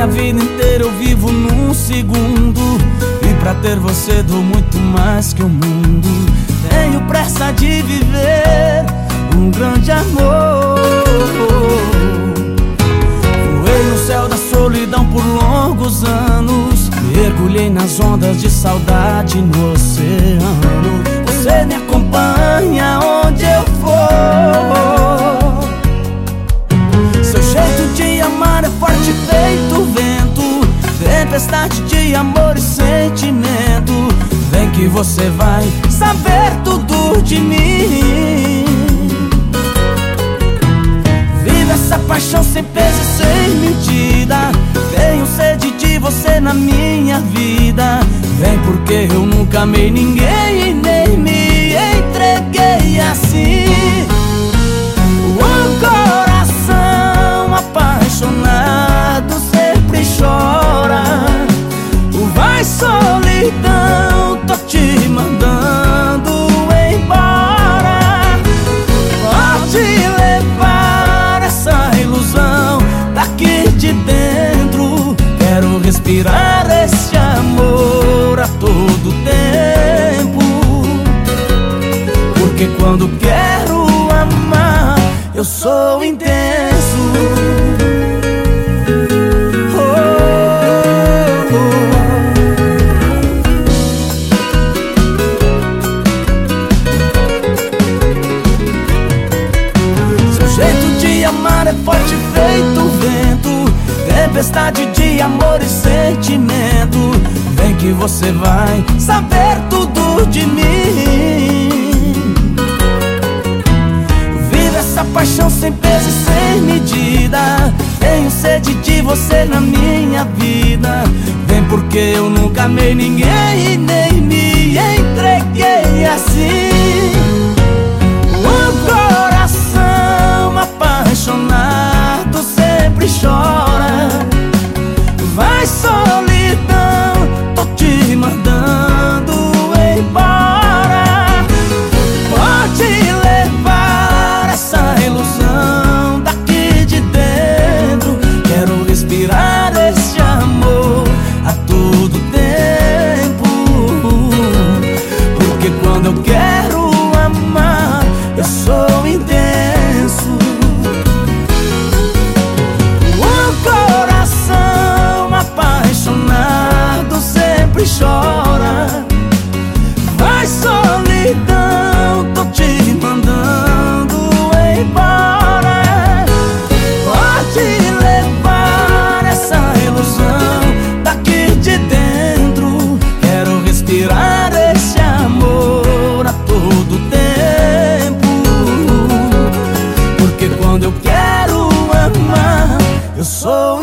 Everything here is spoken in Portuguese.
Minha vida inteira eu vivo num segundo. E pra ter você dou muito mais que o mundo. Tenho pressa de viver um grande amor. Voei no céu da solidão por longos anos. Mergulhei nas ondas de saudade no oceano amar é forte feito vento. Tempestade de amor e sentimento. Vem que você vai saber tudo de mim. Essa paixão sem peso e sem medida. Tenho sede de você na minha vida. Vem porque eu nunca amei ninguém e nem me entreguei assim Solidão, tô te mandando embora. Pode levar essa ilusão daqui de dentro. Quero respirar esse amor a todo tempo. Porque quando quero amar eu sou intenso Tempestade de amor e sentimento. Vem que você vai saber tudo de mim. Viva essa paixão sem peso e sem medida. Tenho sede de você na minha vida. Vem porque eu nunca amei ninguém e nem me entreguei assim Quando eu quero amar, eu sou